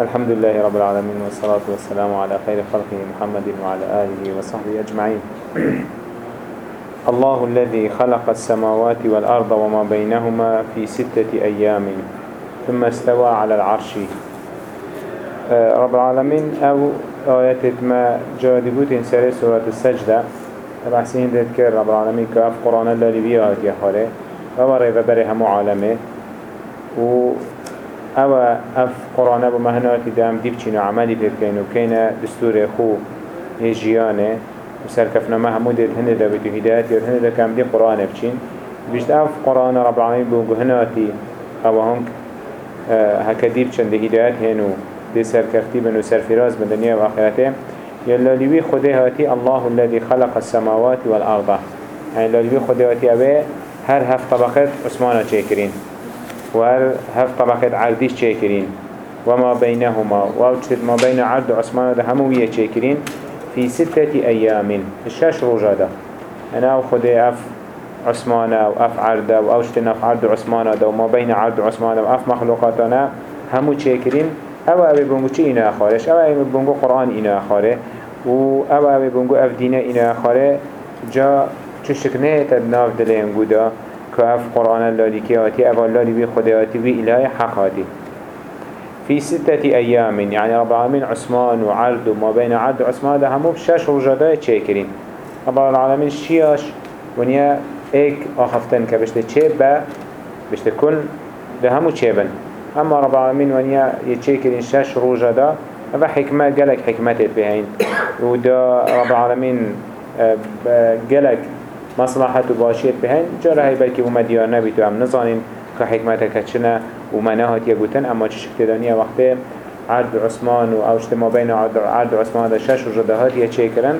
الحمد لله رب العالمين والصلاة والسلام على خير خلقه محمد وعلى آله وصحبه أجمعين. الله الذي خلق السماوات والأرض وما بينهما في ستة أيام ثم استوى على العرش. آه، رب العالمين أو آيات ما جادبوت سري سورة السجدة. بحسين ذكر رب العالمين كاف قرآن الله لبيعات يا خاله وبره وبره عالمه و أو اف قرآن ابو مهناتي دام ديب چينو عملي بيبكين وكينا دستور خو هجيانه وسركفنا محمود هنده دا بيتو هدايات ير هنده كام دي قرآن بچين بيشت اف قرآن رب العالمين بو هناتي أو هنك آه، هكا ديب چند هدايات هنو دي سركفتي بنو سرفراز بدنيا وآخرته يلا لوي خده هاتي الله الذي خلق السماوات والأرض. يعني لوي خده هاتي أبي هر هف طبقات عثمانة چكرين وهر هف طبقات عرديش چكرين وما بينهما ووجد ما بين عرض عثمانة ده هموية چكرين في ستة أيام الشاش رجادة أنا أو خده أف عثمانة وأف عرضة وأوجد نف عرض عثمانة ده وما بين عرض عثمانة وأف مخلوقاتنا همو چكرين أو أو بونگو چه اینا آخارش أو أو بونگو قرآن اینا آخاره و أو أو بونگو اف دینه اینا آخاره جا چشک نه تدناف دل انگو دا که اف قرآن اللالی که آتی أو اللالی بی خدایاتی بی اله حق آتی. في ستة أيام يعني رب العالمين عثمان وعرض وما بين عرض وعثمان ده همو بشاش رجاداء تشاكرين رب العالمين شياش ونيا ايك آخفتن كبشت تشيبا بشت كل ده همو تشيبن اما رب العالمين ونيا يتشكر شش روجا دا هذا حكمة جلك حكمته بهين ودا رب العالمين مصلحت و باشید بهن. جا هی بلکه اومد یا نبی تو هم نزانین که حکمت کچنه و مناهات یه گوتن. اما چه شکتدانی وقتی عرض عثمان و اوشت ما بین عرض عثمان در شش رجده هات یه چه کرن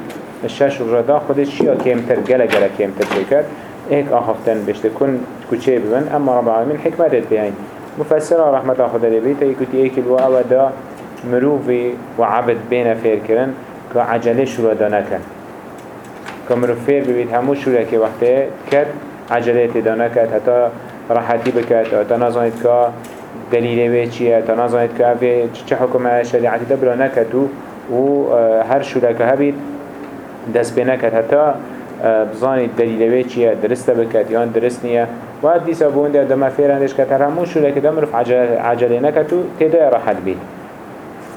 شش رجده خودش چیا کمتر گله گله کمتر کرد؟ ایک آخفتن بشته کن کچه ببن. اما رب العالمین حکمتت این مفسر رحمت خدا لبیت یکوتی ایک الو اودا مروفی و عبد بین فیر کرن که عجله شروع دانکن. كمروف فير ببيت همو شروع كي وقته كد عجله دانكت حتى راحتي بكت حتى نظانت كا دليل بيتشي حتى نظانت كا في چه حكم شريعتي دبلا نكتو و هر شروع كهبيت دست بنكت حتى بزانید دلیل چیه درسته بکد یا درست نیه. و هد بونده دم فیرندش که ترمون شده که دم رف عجله نکتو تیده راحت بید.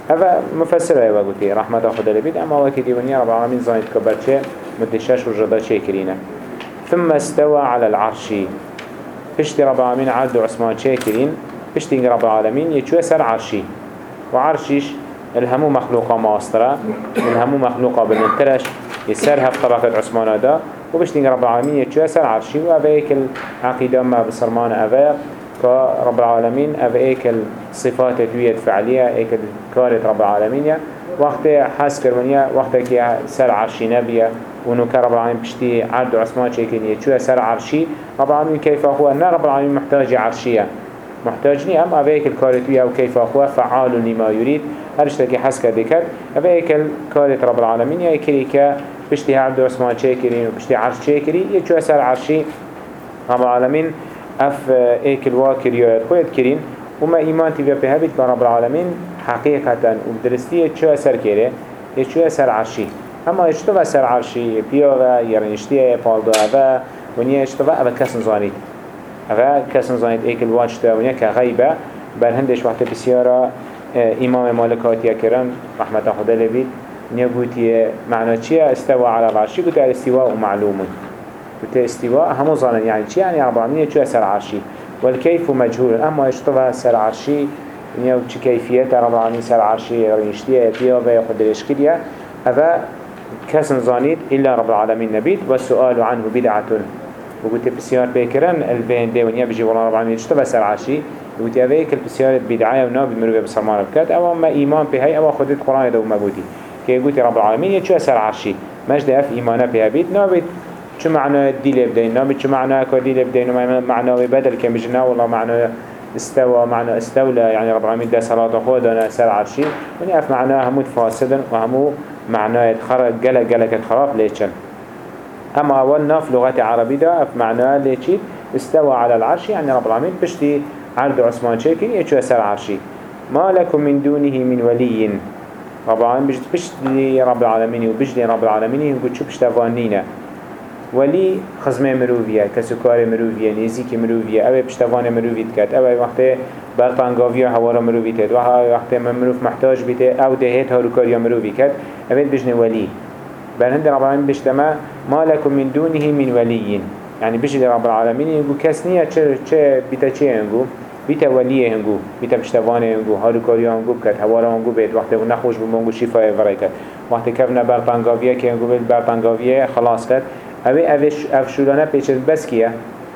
هذا مفسر أيوه قلتي رحمة خدا لبيد اما وكي ديونيا رب العالمين زايد مدشاش وجدا شاكرين ثم استوى على العرش. بشتي رب العالمين عرض عثمان شاكرين بشتي رب العالمين يتشوى سر عرشي. وعرشيش الهمو مخلوقة ماسترة الهمو مخلوقة بالنترش يسر هف طبقة عثمان دا وبشتين رب العالمين يتشوى سر عرشي وأفايك العقيدة ما بصرمان أفا كرب العالمين أفايك الصفات توية فعلية أيك الكارة رب العالمين وقت حس كرمانيا وقت كي سر عرشي نبيا ونوكا رب العالمين بشتي عرض عثمان شاكين يتشوى سر عرشي. رب العالمين كيف هو؟ أن رب العالمين محتاج عرشية. محتاجني أم أبيك الكارتوية أو كيف هو؟ فعال لما يريد هرشتكي حس كدكت أبيك الكارت رب العالمين يكري كا بشتي عبد عثمان شاكرين وبشتي عرش شاكري يتشو أسر عرشي رب العالمين أف ايك الواكر يا خويت كرين وما إيمان تبقى بهبت رب العالمين حقيقة ودرستي يتشو أسر كيري يتشو أسر عرشي أما يشتو أسر عرشي بيوغا يرنشتيه بالدو أفا ونيا يشتو أفا كسن زانيت أفا كسن زانيت ايك الواجتا ونيا كغيبة بل هندش وقت بسيارة إمام مالكاتي كرم رحمة خدا لبيت نيا قوتي معنى چيا استوى على العرشي قلت الاستواء معلوم. قلت استواء همو ظنن يعني چي يعني رب العالمين چو سر عرشي والكيف مجهول. أما اشتبه سر عرشي نيا چي كيفية رب العالمين سر عرشي ريشتيا يتيا ويا خد الاشكالية كسن ظانيت إلا رب العالمين نبيت والسؤال عنه بدعة. وقلت بسيار بيكرن البين دي ونيا بجي والله رب العالمين اشتبه سر عرشي قلت أبيك البسيارة بدعاية وناب مروبة بسرمان بكات أو ما إيمان بهاي أو خدت قرآن دو ما قلتي. كي قلت رب العالمين يتشو سر عرشي مجد أف إيمانه بها بيت نابت. شو معنى الديل بدين نابت شو معنى كديل بدين معنى بدل كمجنا والله معنى استوى معنى استولى يعني رب العالمين ده صلاة خودنا سر عرشي وني أف معناه همو فاسدا وهمو معناه خرج جل جل خراب ليشن. أما أول ناف لغة عربية ده أف معناه ليشي استوى على العرش يعني رب العالمين بشتي عرض عثمان شاكين يتشو سر عرشي؟ ما لكم من دونه من ولي. رب العالمين بجد بشت لي رب العالمين وبجد لي رب العالمين يقول شو بشتفانينا ولی خزمه مروویه کسوکار مروویه نزیک مروویه اوه پشتوان مروویت کرد اوه وقتی برقنگاوی و حوارا مروویت کرد اوه وقتی مروف محتاج بیته او رو کاری مروری کرد. اوه بجن ولی. برهند رب العالمین بشتما ما لکم من دونه من ولیین. یعنی بشید رب العالمین اینگو کس نیه چه, چه بیتا چه اینگو؟ بیتا ولیه اینگو بیتا پشتوان اینگو هاروکاریا اینگو بکرد حوارا اینگو بید. وقتی اون نخوش بمونگو شیفای ورای کرد. وقتی کفنا برقنگاویه که اینگو بید برقنگاویه خلاص کرد. اوه اوش افشولانه پیچت بس كيه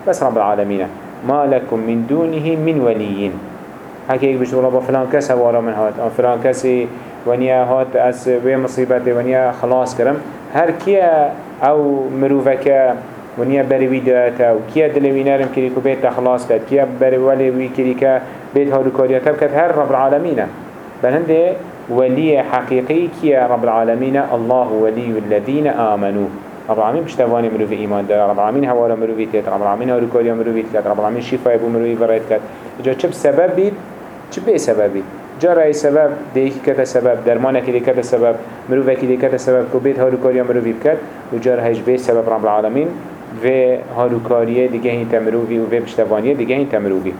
بس رب العالمين. ما لكم من دونه من وليين. هكي يك بشت والله فلان كس هوارا من هات. فلان كسي ونيا هات أس وي مصيبته ونيا خلاص كرم هر كيه أو مروفك ونیا بری وی داتا و کیا دلوی نرم کری که بیت خلاص بری ولی وی کری که بیت هارو کاریتا بکد هر رب العالمين. بل هنده ولي حقيقي كيا رب العالمين. الله ولي الذين آمنوا. رب العالمين بشتواني مروفي إيمان دار رب العالمين هوالا مروفي تيت رب العالمين هارو كاريا مروفي تيت رب العالمين شفاء بو مروفي بريت كت جا چب سبب بيت چب بي سبب بيت جا رأي سبب ديك كتا سبب درمانك دي كتا سبب مروفك دي كتا سبب كو بيت هارو كاريا مروفي بكت و جا رأيش بي سبب رب العالمين و هاروکاریه دیگه این تمروی و و پشتوانیه دیگه این تمروی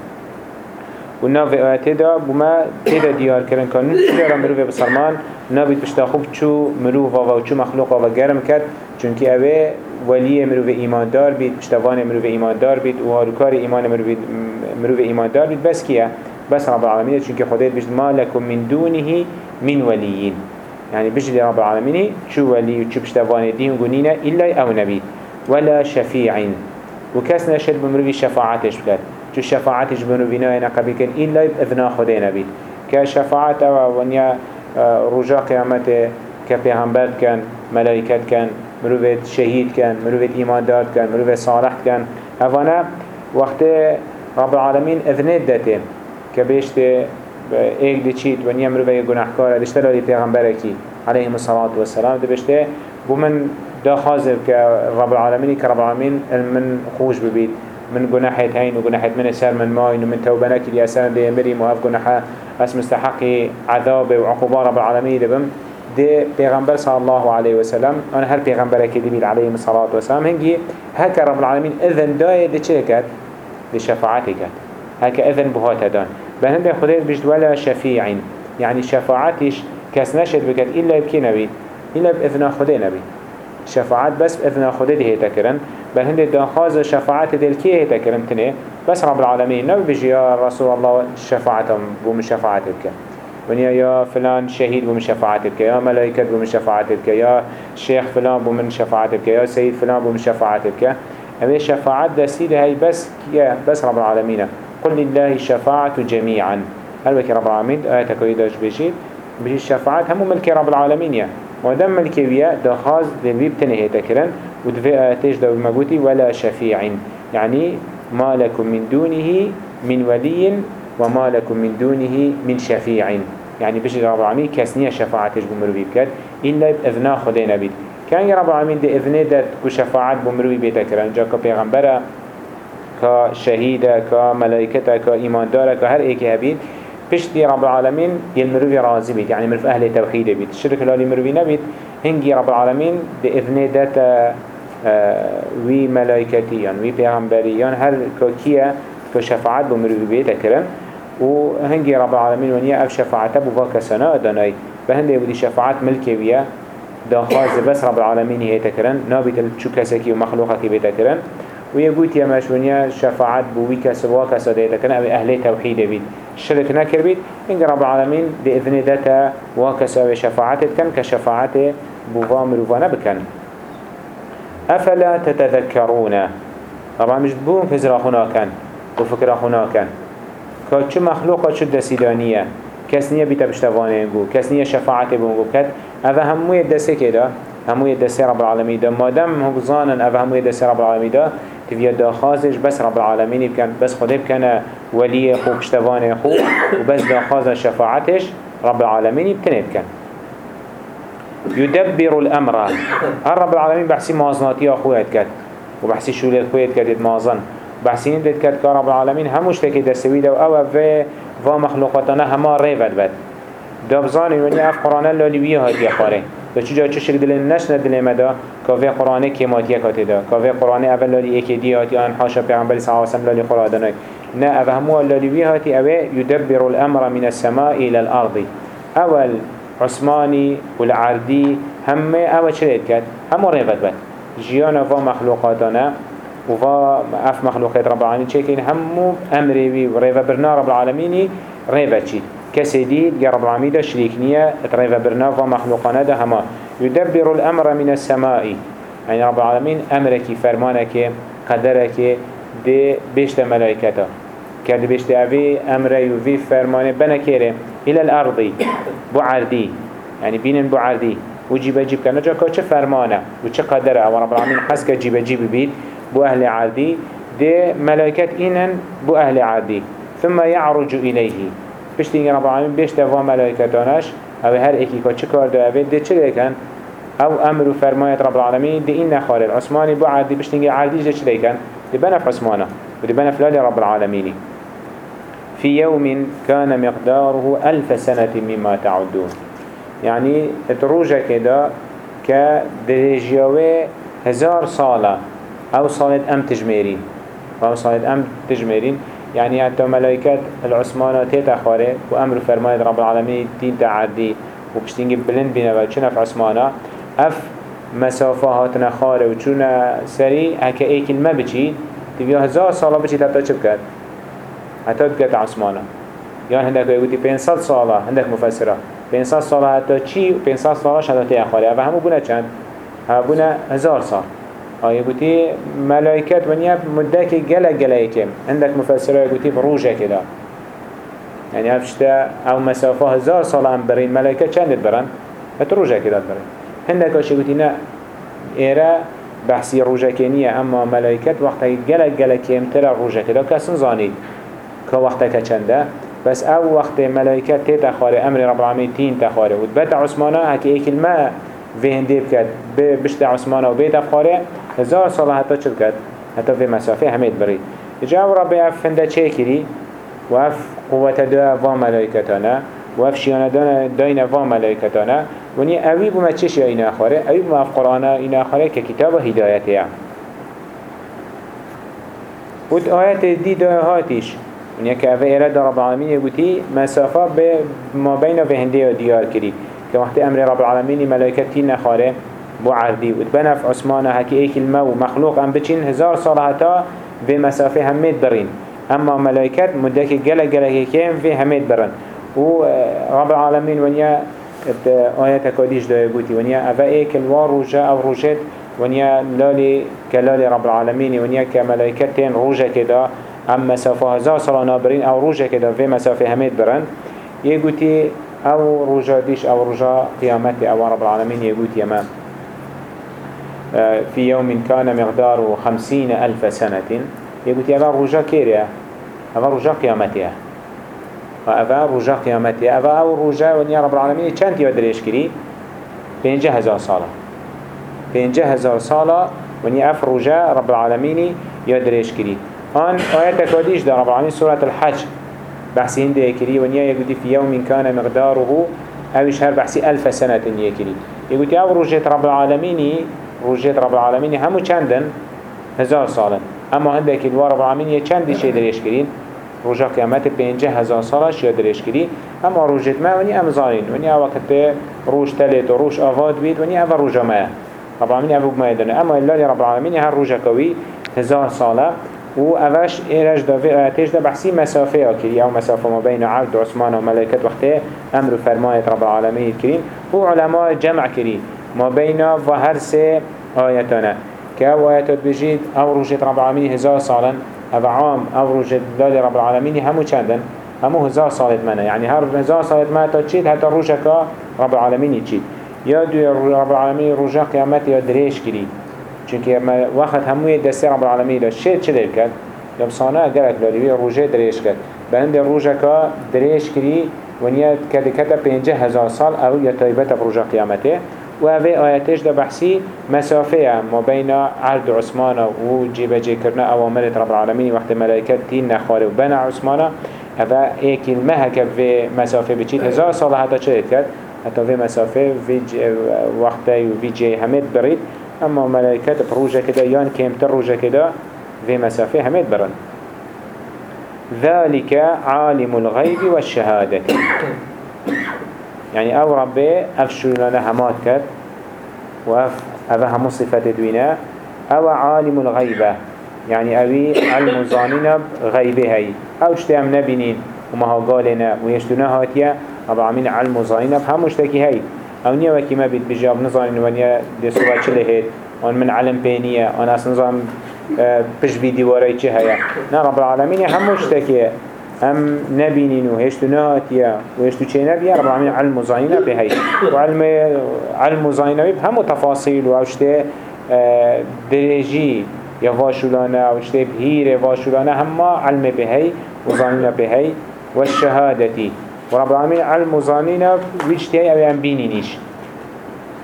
و نا و آیته دا بوما تیدا دیار کرن کنن چرا مروف بسرمان نابید پشتا خوب چو مروف و چو مخلوق و گرم کرد. چونکه اوه ولی مروف ایماندار بید پشتوان مروف ایماندار بید و هاروکار ایمان مروف ایماندار بید. بس کیه؟ بس رب العالمين چونکه خدای بجد ما لكم من دونه من وليين يعني بجد رب العالمين شو ولي وشو بشتوان دين قنينة إلا أو نبي ولا شفيع وكاس نشد بمروي شفاعتش بلاد جو شفاعتش بمروي ناينا قبل كن إلا خدينا بيت كشفاعت ونيا آه، رجا قيامته كبيغمبر كان ملائكة كان مروي شهيد كان مروي إيمان دار كان مروي صالح كان هفانا وقت رب العالمين إذنه داته كبيشت ايك دي چيت ونيا مروي گناهكار دشتلا لي عليه الصلاة والسلام دبشته. بمن دا خازر كرب العالمين كرب العالمين من خوش ببيت من جناحة هين وجناحة من سر من ماين ومن توبناك اللي أسان دي مري مهاف جناحة أس مستحق عذاب وعقوبة رب العالمين دبم. دي پیغمبر صلى الله عليه وسلم أنا هر پیغمبر كدبيل عليه الصلاة والسلام هنجي هكا رب العالمين إذن داي دي چه كات دي شفاعتي كات هكا إذن بهات دان. بهند خدير بجد ولا شفيعين يعني شفاعتش كاس نشد بكات إلا يبكي نبي إلا بإذن خدي نبي شفاعت بس بإذن خده ده هيتا بل هنده دانخواز شفاعت دل كيه هيتا كرن تنه؟ بس رب العالمين نبي بيجي يا رسول الله شفاعتهم بوم شفاعتك ونيا يا فلان شهيد بوم شفاعتك يا ملائكة بوم شفاعتك يا شيخ فلان بوم شفاعتك يا سيد فلان بوم شفاعتك هذه شفاعت دسيده هاي بس يا بس رب العالمين. قل لله الشفاعة جميعا. هل بك رب العالمين؟ آياتك ويداش بيجي بيجي الشفاعات هم ملك رب العالمين يا. مادام ملكوية دخاز دلوي بتنهي تكرن ودفع آتش دو المقوتي ولا شفيع. يعني ما لكم من دونه من ولي وما لكم من دونه من شفيع. يعني بش رب العالمين كسنية شفاعتش بمروي بكت إلا بإذنا خدينا بيت كان رب العالمين دي إذنه دات كشفاعت بمروي بيتكرن جا كبيغمبرا كشهيدة كملائكة كإيمان دارة كهر إيكي هبيت بشتي رب العالمين يلمروي راضي بيت يعني مرف أهل توحيد بيت الشرك اللي مروي نبيت هنجي رب العالمين بإذن داتا آه وي ملائكتي يعني وي بيغمبري يعني هر كوكية كشفاعات بمروي بيت أكرم وهنجي رب العالمين ونيا أف شفاعته بفاك سنة داناي فهندي بدي شفاعات ملكوية دا خاز بس رب العالمين هي تكرن نابت شو كسكي ومخلوقك بيت أكرن ويقول يا مشونيا شفاعات بوي كسوا كسا كان أبي أهل توحيد بيت شرك نكر بيت إن رب العالمين بإذن ذاته وكسا شفاعات كان كشفاعات بوفا مروفانا بكن أفلا تتذكرون طبعا مش بون فزرا هناك وفكرة هناك كاتش مخلوقة شد سيدانية كسنية بيتا بشتوانه بو كسنية شفاعته بو كت هذا همو يدسي كده همو يدسي رب العالمين ده ما دام هو ظانا هذا همو يدسي رب العالمين ده تبيا دا خازش بس رب العالمين بكن بس خده بكن ولي خو بشتوان خو وبس دا خاز شفاعتش رب العالمين بتنه بكن يدبر الأمر. هر رب العالمين بحسي موازناتي أخوات كت وبحسي شولي أخوات كت مازن بحسين دت كت كرب العالمين هموش تكي دستوي دو. أو في و مخلوقاتنا هما ريفت بد. دابزاني وني اف قرآن اللاليوية هاتي خاره. و چجا چشک دل نشن دل مدا کاوه قرآن کماتیه کاته دا. کاوه قرآن اول لالی اکی دی هاتی آن حاشا پیغمبر صلی اللہ وسلم لالی قرآن دانای نه اوه همو لالیوی هاتی اوه يدبر الامر من السماء إلى الأرض. اول عثماني والعردي همه اوه چلید کد همو ریفت بد. جیانا و مخلوقاتانا و أف مخلوقات رب العالمين. چکین همو امروی و ریفت برنا رب العالمینی ریفت چید كسي دي رب العالمين ده شريك نية اتريفا برناف ومخلوقنا ده هما. يدبر الأمر من السماء. يعني رب العالمين أمرك فرمانك قدرك دي بيشت ملائكته كده بيشت أبي أمر يوفي فرمانه بنكيره إلى الأرض. بعردي يعني بين بعردي وجيب جيب كان جا كوچه فرمانة؟ وچه قدرة؟ ورب العالمين حس كجيب جيب بيت. بو أهل عردي دي ملائكت إنن بو أهل عردي ثم يعرج إليه. پشتی رب العالمین بیشت و ملائکتانش أو هر که چه کار دو اوید ده چه لیکن أو أمر و فرمایت رب العالمین ده این نخارد عثمانی بو پشتی عردیش ده چه لیکن ده بنف عثمانه. و ده بنف لال رب العالمینی في يوم كان مقداره ألف سنة مما تعدون. يعني تروجه كده كدريجيوه هزار صالة أو صالة أم تجميرين. أو صالة أم تجميرين. يعني حتى ملائكة العثمانة تيتا خاره وأمر فرماية رب العالمين تين تعدي وبشتينجي بلند بينا وچنا في عثمانة. أف مسافة هاتنا خاره وچونا سري هكا ايكل ما بچي تبيا هزار صالة بچي تبتا چه بكت حتى بكت عثمانة. يعني هندك يقولي 500 صالة هندك مفسرة. 500 صالة حتى چي 500 صالة شهدت تيا خاره أفا همو بنا چند؟ همو بنا هزار صالة آيه قلتي ملائكات ونيا مدك جلا جلا يكم عندك مفسرة قلتي بروجة كده يعني هفشتا أو مسافة هزار صلاة برين ملائكة كانت برن؟ هتروجة كده برين عندك أشي قلتي نا إيرا بحثي روجة كنية أما ملائكات وقتها جلا جلا كيم ترى روجة كده كسن زاني كوقتها كچنده بس أو وقت ملائكات تيتا خاري أمر رب العالمين تين تخاري وتبت عثمانه هكي ايك الماء في هندي بكت بشت عثمانه وبيت افخاري هزار سال حتی چل کرد حتی به مسافه حمید بری. اجا او رب افنده چه کری؟ و اف قوت دو افا ملائکتانه و اف شیانه داین افا ملائکتانه ونی اوی بومه چش این آخره؟ اوی بومه اف قرآن این آخره که کتاب هدایتی هم بود آیت دی دو هاتیش ونی که اوه ایراد رب العالمین بودی مسافه به ما بین و هنده دیار کری که وقتی امر رب العالمین ملائکتی نخاره بو عردی و بنف عثمانه هکی ایک المو مخلوق ام بچین هزار سال حتا في مسافه همید برین. اما ملائكات مدك جل جل كيم في هميد برن. و رب العالمين ونيا آيات كاديش دا يقولي ونيا أفا إيك الوار روجا أو روجت ونيا لالي كلالي رب العالمين ونيا كملائكتين روجا كدا أم مسافة هزار صلاة نابرين أو روجا كدا في مسافة هميد برن. يقولي أو روجا ديش أو روجا قيامتي أو رب العالمين يقولي يما في يوم كان مقداره خمسين ألف سنة. يقول أفا رجاء كيريا أفا رجاء قيامتها أفا رجاء قيامتها أفا أو رجاء ونيا رب العالمين چند يودريش كري بينجا هزار صالة. بينجا هزار صالة ونيا أف رجاء رب العالمين يودريش كري آن آيات كوديش ده رب العالمين سورة الحج. بحثي هنده كري ونيا يقول في يوم كان مقداره أوش هر بحثي ألف سنة يكري يقول أو رجاء رب العالمين روجيت رب العالمين همو چندن؟ هزار سالن. اما هندك الوار رب العالمين يه چندی چه دريش کرین؟ روجا قیامت پینجه هزار سالش یا دريش کری. اما روجت ما ونی امزانین ونی وقت روش تلت و روش آفاد بید ونی اول روجا ما. رب العالمين ابو ما يدنه اما الله رب العالمين هر روجا كوي هزار ساله. و اوش ایرج دا آتش دا مسافه کری. أو مسافه ما بین عبد عثمان و ملائکت وقته أمر و رب العالمين کریم. و علماء جمع کری ما بين و سي آياتنا كأو آياتات بجيد أو رجيت رب العالمين هزار صالا أو عام أو رجيت ذال رب العالمين همو چندن؟ همو هزار صالت منا يعني هر هزار صالت منا تشيد حتى رجك رب العالمين تشيد يا دو رب العالمين رجا قيامت يا دريش كري چونك وقت همو يدسي رب العالمين شيد چه دل كد لبصانه قالك لولي رجا دريش كد بهند رجك دريش كري ونيا كده كده بينجه هزار صال أو يتايبت برجا قيامته و اوه آیتش ده بحثی مسافه ما بین عرض عثمان و جیب جی کرنا اوامرت رب العالمین وقت ملائکت تین نخواره و بین عثمان هذا ايك المهك في مسافة بچيت هزار سال حتى چه کرد؟ حتى في مسافة في وقتي وفي جي همت بريد اما ملائكات بروجة كده يان كيمتر روجة كده في مسافة همت برن. ذلك عالم الغيب والشهادة يعني أو ربي افشلنا همات كد وأف هذا هم صفات دوينة أو عالم الغيبة يعني أوي علم ظانين غيبه هاي. أو اشتام نبينين وما هو قالنا ويشتنا هاتيا رب العالمين علم ظانين هم اشتكي هاي. أو نيا وكي ما بيت بجاب نظانين ونيا دي صورة چله هيد وأن من علم بينية وأنا أصلا نظام پش بی دیواره چه نه رب العالمین هموش تکیه هم نبینین و هشتو نهاتیه و هشتو چه نبیه رب العالمین علم و زاینه به هی و علم, علم و زاینه به همو تفاصیل و اوشته درجی یا واشولانه اوشته بهیر واشولانه همه علم به هی و زاینه به هی و الشهادتی و رب العالمین علم و زاینه ویشتی هی أو هم بینینیش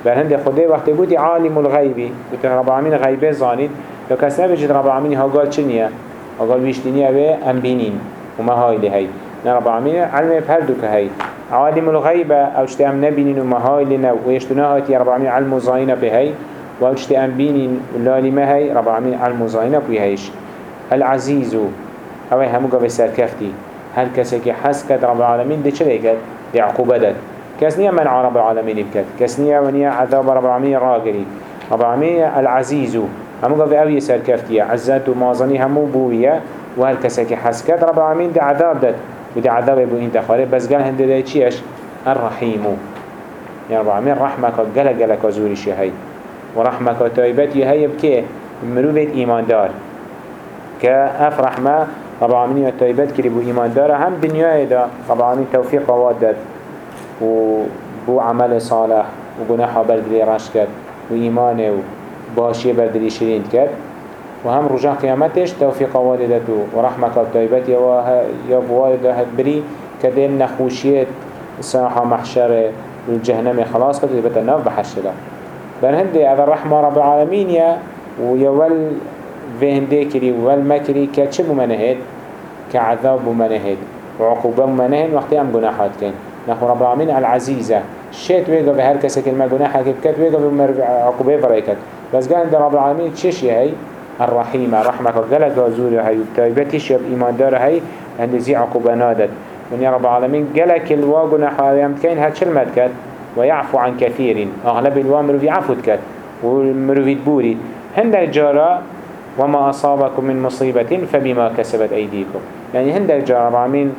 بل هنده خوده وقتی بودی عالم الغیبی بودی رب العالمین غیبه زانید. لو کس نبجد رب العالمین ها قال چنیه ها قال ویشتینیه به ام بینین وما هاي لهي رب العالمين علم بهردو كهي عالم الغيبة أو اشتام نبينين وما هاي لنا ويشتناهات يا رب العالمين علم زاينة بهي و اشتام بينين لا ما هي رب العالمين علم زاينة بهيش العزيز أو همو قبل سركفتي هل كسك كد رب العالمين دي كد دي عقوبة دد كسنية منع رب العالمين بكد كسنية ونيا عذاب رب العالمين راقري رب العالمين العزيز همو قبل أو يسر كفتية عزات ومازني همو بوية وهل كساكي حسكت رب العالمين دي عذاب داد ودي عذاب يبو انت خاري بس قال هنده دي چيش الرحيم. يعني رب العالمين رحمك قلق قلق زوري شهي ورحمك تايبتي هي بكي مروفة إيمان دار؟ كأف رحمة رب العالمين تايبت كري بو إيمان دار هم دنيا دا رب العالمين توفيق واد داد. وبو عمل صالح وقناحة بردلي رشكت وإيمانه وباشي بردلي شرين كت وهم رجع قيامتش توفيق والدته ورحمة الطيبات يا والده بري كدين نخوشيت ساحة محشر والجهنم خلاص قد يبقى الناف بحشرة بل هندي هذا الرحمة رب العالمين يا ويول فهندي كري والمكري كتش بمنهد كعذاب بمنهد وعقوبة بمنهد وقت هم جناحات كان نحو رب العالمين العزيزة شيت ويقى بهر كسا كلمة جناحة كت ويقى بعقوبة فريكت بس قال رب العالمين تشيش هي الرحيمة رحمة قلق زور هاي وتايبتش يب إيمان دار هاي عند زي عقوبة نادت. من يا رب العالمين قلق الواقنا حاليا كين هاد شلمت كات ويعفو عن كثير أغلب الوامر في عفو كات والمروفي تبوري هند جارة وما أصابكم من مصيبة فبما كسبت أيديكم يعني هند جارة العالمين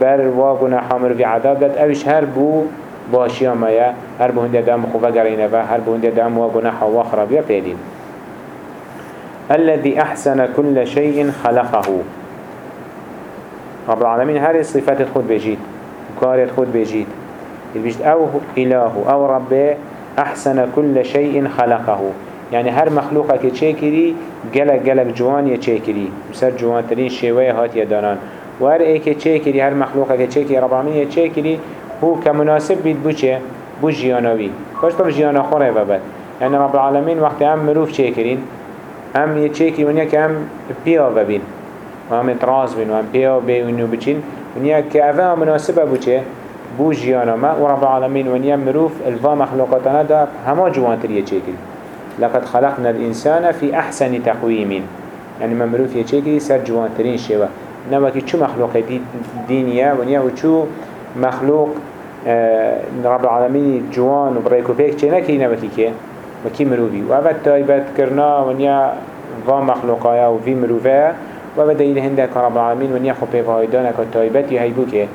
بر واقنا حامر في عذاب دات أوش هربو باشيا مايا هربو هند دام خوفا قرينة هربو هند دام واقنا حواخرا بيا بيدين الذي أحسن كل شيء خلقه. رب العالمين هذه الصفات خود بيجيت وكارت خود بيجيت البيجت أو إله أو رب أحسن كل شيء خلقه. يعني هر مخلوقك تشيكري جلق جلق جوان يتشيكري بسر جوان ترين شوية هات يدانان وهر ايك تشيكري هر مخلوقك تشيكري رب العالمين يتشيكري هو كمناسب بيت بوچه بو باش بو جيانا خوره ببت يعني رب العالمين وقت هم مروف تشيكرين هم یه چیکی ونیا که هم پیا ببین. و هم اتراز بین و هم پیا بینو بچین. ونیا که اوه مناسبه بو چه؟ بو جیانا ما و رب العالمین ونیا مروف الفا مخلوقاتنا دا همه جوانتر یه چیکی. لقد خلقنا الإنسان في أحسن تقويم يعني ما مروف يشيكي سر جوانترين شوا نوكي چو مخلوق دي دينيا ونيا وچو مخلوق آه رب العالمين جوان وبريكو فيك چه؟ نكي نوكي كيه وكي مروفي وأبد تايبت كرنا ونيا فا مخلوقايا وفي مروفيا وأبد دليل هندك رب العالمين ونيا خو بيفايدانا كتايبت يهيبوك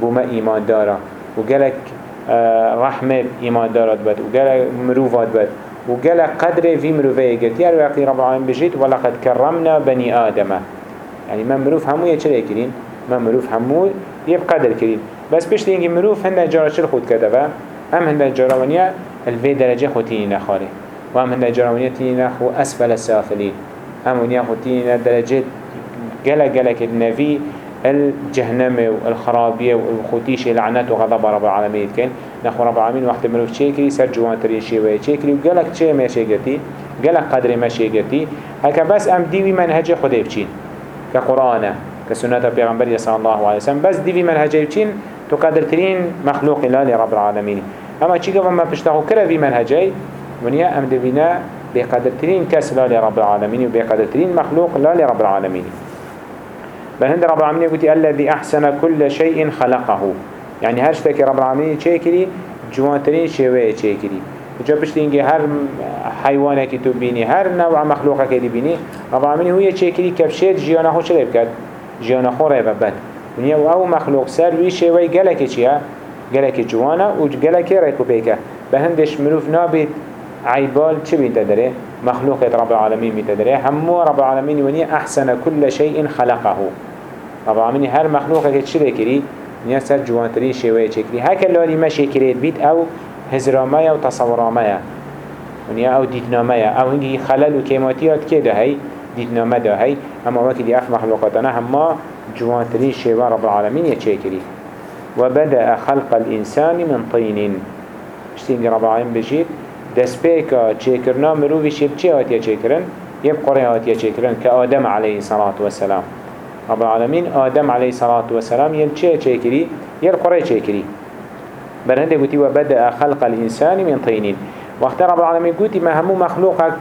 بوما إيمان دارا وقالك رحمة إيمان دارت بد وقالك مروفات بد وقالك قدر في مروفيا قلت يا رواقي رب العالمين بجيت ولقد كرمنا بني آدم يعني ما مروف همو يتشري كرين ما مروف همو يبقدر كرين بس بيش لينجي مروف هنده جارة شل خود كدفا هم هنده جارة ونيا الفي درجة خوتيني نخاري وهم هنده جرامونية تيني نخو أسفل السافلين. هم ونيا خوتيني درجة جلا جلا كالنبي الجهنم والخرابية والخوتيش لعنات وغضب رب العالمين كان نخو رب العالمين وقت مروف تشيكري سر جوان تريشي ويشيكري وقالك تشي ما شيكرتي قالك قدر ما شيكرتي هكا بس ام ديوي منهج خده بچين كقرآن كسنة پیغمبر صلى الله عليه وسلم بس دي في منهجه بچين تو قدرترين مخلوق الله لرب العالمين اما چي قبل ما پشتاقو كره في منهجه ونيا ام دبنا بقدرترين كس لا لرب العالمين وبقدرترين مخلوق لا لرب العالمين بل هند رب العالمين قلت الذي أحسن كل شيء خلقه. يعني هر شتك رب العالمين چه جوانترين شوية چه جا بشت اینگه هر حیوانه که تو بینی هر نوع مخلوقه که دی بینی رب العالمین هوی چه کلی کبشید جیانه خو چه بکد؟ جیانه خو ره بد. ونیا و أو مخلوق سر وی شوی گلک چیه؟ گلک جوانه و گلک ریکو بیکه به هندش مروف نابید عیبال چه بین تدره مخلوق رب العالمین می تدره همو رب العالمین ونیا احسن كل شيء خلقه رب العالمین هر مخلوقه که چه بکری نیا سر جوانترین شوی چکری هکر لالی ما شکرید بید أو هزرامه و تصورامه ونیا أو دیدنامه أو هنگی خلل و کیماتیات که ده هی دیدنامه ده هی اما وقتی دی اف مخلوقاتنا هما جوانترین شیوه رب العالمین یه چه کری و بدأ خلق الإنسان من طین اشتین رب دست پیکا چه کرنا مروفیش یب چه آتیا چه کرن یب قره آتیا چه کرن که آدم علیه صلاة و سلام رب العالمین آدم علیه صلاة و سلام یل چه چه کری یل قره چه کری برهنده قوتي وبدأ خلق الإنسان من طين. وقت رب العالمين قوتي ما همو مخلوقك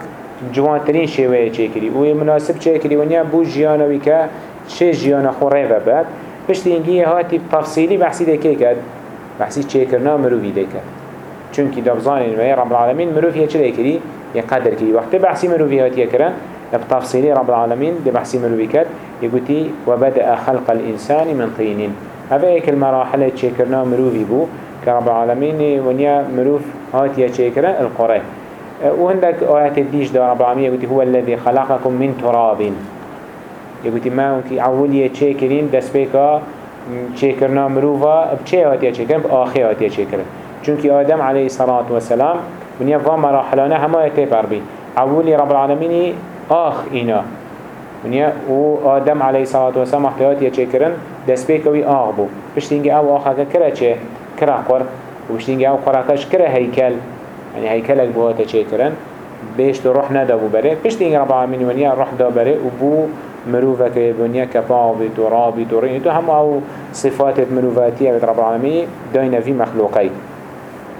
جوانترين شوية چكري وهي مناسب چكري ونيا بو جيانا ويكا چه جيانا بات بشت ينجي هاتي تفصيلي بحثي ده كي كد بحثي چكرنا مروفي ده كد چونكي دبزانين وهي رب العالمين مروفي چه ده كري يقدر كري وقت بحثي مروفي هاتي كرن بتفصيلي رب العالمين بحثي مروفي كد يقولي وبدأ خلق الإنسان من طين هذا هيك المراحل چكرنا مروفي بو كرب العالمين ونيا مروف هات يا شكرا القرى وهندك آيات الديش دار رب العالمين يقول هو الذي خلقكم من تراب يقول ما انك أول يا شكرين دس بيكا شكرنا مروفا بچه هات يا شكرا بآخي هات يا شكرا چونك آدم عليه الصلاة والسلام ونيا فهم مراحلنا هما يتبر بي أول رب العالمين آخ إنا ونيا و آدم عليه الصلاة والسلام احتيات يا شكرا دس بيكا وي آخ بو بشتينجي أو آخا كرا چه كره قر وشتينجي أو قراكش كره هيكل يعني هيكلك بوهاته چه كرن بيش روح ندا بو بره بشتينجي رب العالمين ونيا روح دا بره وبو مروفك بنيا كبابت ورابط ورين تو هم أو صفات مروفاتية رب العالمين داينا في مخلوقي.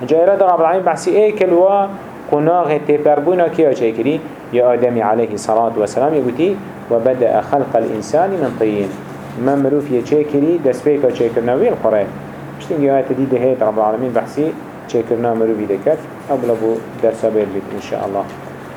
جايرة رب العالمين بحسي إيه كلوا قناغ تبربونا كيا شاكري يا آدم عليه الصلاة والسلام يقولي وبدأ خلق الإنسان من طين. ما مروف يشاكري دسبيكا شاكرنا وين القرآن بشتنجي آيات دي دهيت رب العالمين بحسي شكرنا مروبي دكت أبلغوا درس بيت إن شاء الله.